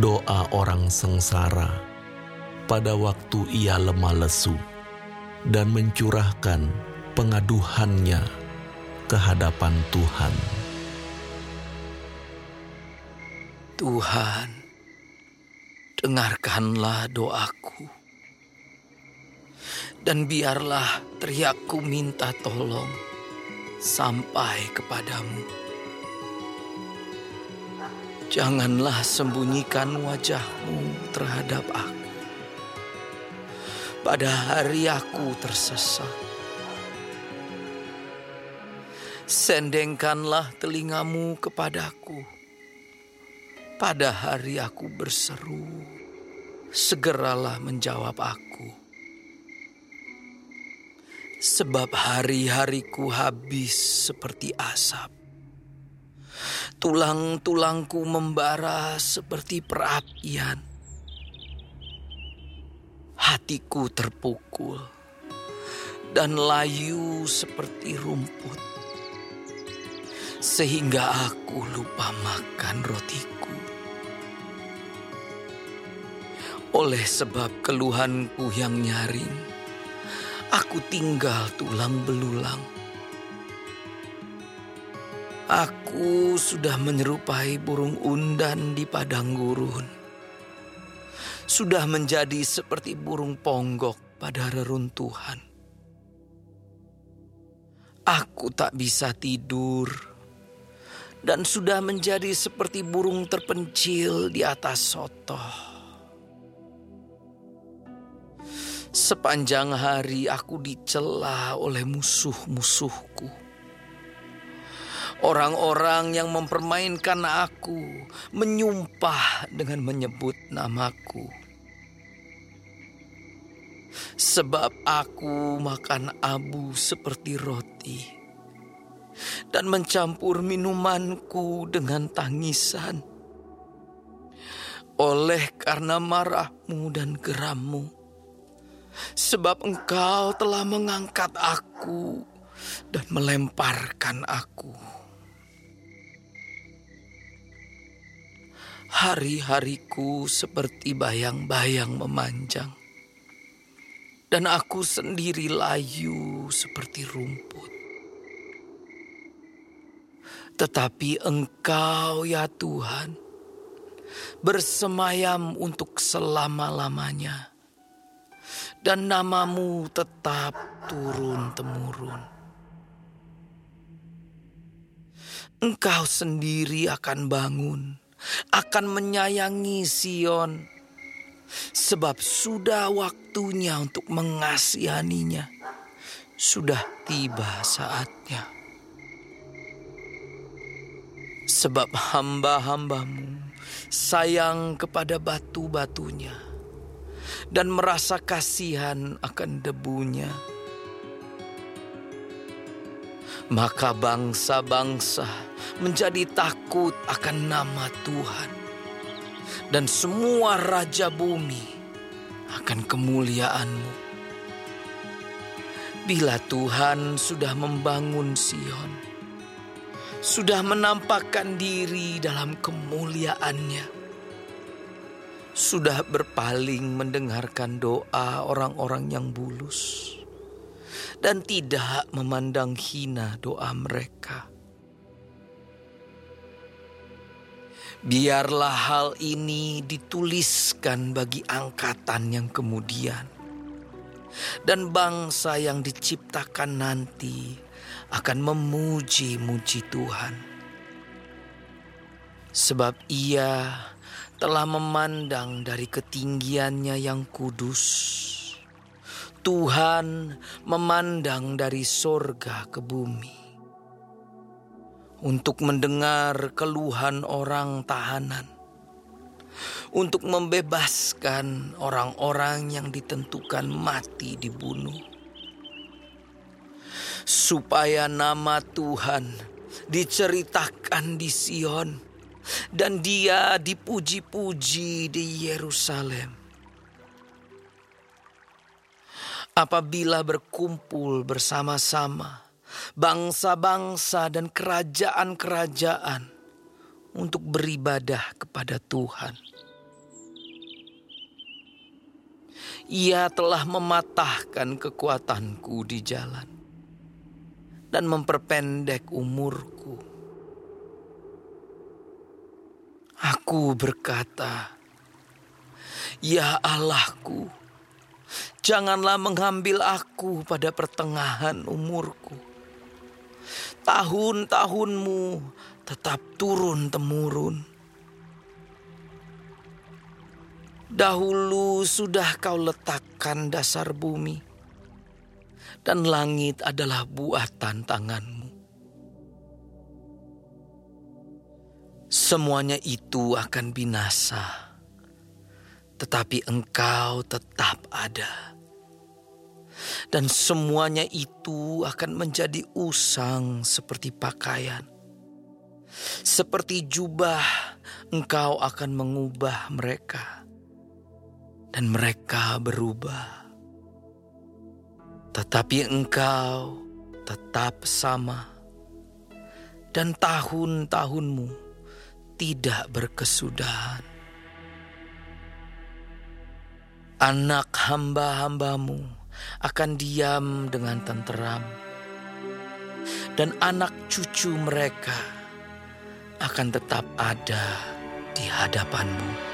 doa orang sengsara pada waktu ia lemah lesu dan mencurahkan pengaduhannya ke hadapan Tuhan. Tuhan, dengarkanlah doaku. Dan biarlah teriakku minta tolong sampai kepadamu. Janganlah sembunyikan wajahmu terhadap aku. Pada hari aku tersesat. Sendengkanlah telingamu kepadaku pada hari aku berseru, segeralah menjawab aku. Sebab hari-hariku habis seperti asap. Tulang-tulangku membara seperti perapian. Hatiku terpukul dan layu seperti rumput. Sehingga aku lupa makan rotiku. Oleh sebab keluhanku yang nyaring, aku tinggal tulang belulang. Aku sudah menyerupai burung undan di padang gurun. Sudah menjadi seperti burung ponggok pada reruntuhan. Aku tak bisa tidur dan sudah menjadi seperti burung terpencil di atas sotoh. Sepanjang hari aku dicela oleh musuh-musuhku. Orang-orang yang mempermainkan aku menyumpah dengan menyebut namaku. Sebab aku makan abu seperti roti dan mencampur minumanku dengan tangisan. Oleh karena marahmu dan gerammu, sebab engkau telah mengangkat aku dan melemparkan aku. Hari-hariku seperti bayang-bayang memanjang, dan aku sendiri layu seperti rumput. Tetapi Engkau, ya Tuhan, bersemayam untuk selama-lamanya dan namamu tetap turun-temurun. Engkau sendiri akan bangun, akan menyayangi Sion, sebab sudah waktunya untuk mengasihaninya. Sudah tiba saatnya. Sebab hamba-hambamu sayang kepada batu-batunya dan merasa kasihan akan debunya. Maka bangsa-bangsa menjadi takut akan nama Tuhan, dan semua raja bumi akan kemuliaanmu. Bila Tuhan sudah membangun Sion, sudah menampakkan diri dalam kemuliaannya sudah berpaling mendengarkan doa orang-orang yang bulus dan tidak memandang hina doa mereka. Biarlah hal ini dituliskan bagi angkatan yang kemudian, dan bangsa yang diciptakan nanti akan memuji-muji Tuhan, sebab Ia telah memandang dari ketinggiannya yang kudus. Tuhan memandang dari sorga ke bumi untuk mendengar keluhan orang tahanan, untuk membebaskan orang-orang yang ditentukan mati dibunuh, supaya nama Tuhan diceritakan di Sion dan dia dipuji-puji di Yerusalem. Apabila berkumpul bersama-sama bangsa-bangsa dan kerajaan-kerajaan untuk beribadah kepada Tuhan. Ia telah mematahkan kekuatanku di jalan dan memperpendek umurku. Aku berkata, "Ya Allahku." Janganlah mengambil aku pada pertengahan umurku. Tahun-tahunmu tetap turun-temurun." Dahulu sudah kau letakkan dasar bumi, dan langit adalah buatan tanganmu. Semuanya itu akan binasa, tetapi engkau tetap ada. Dan semuanya itu akan menjadi usang seperti pakaian. Seperti jubah, engkau akan mengubah mereka dan mereka berubah. Tetapi engkau tetap sama, dan tahun-tahunmu tidak berkesudahan. Anak hamba-hambamu akan diam dengan tenteram, dan anak cucu mereka akan tetap ada di hadapanmu.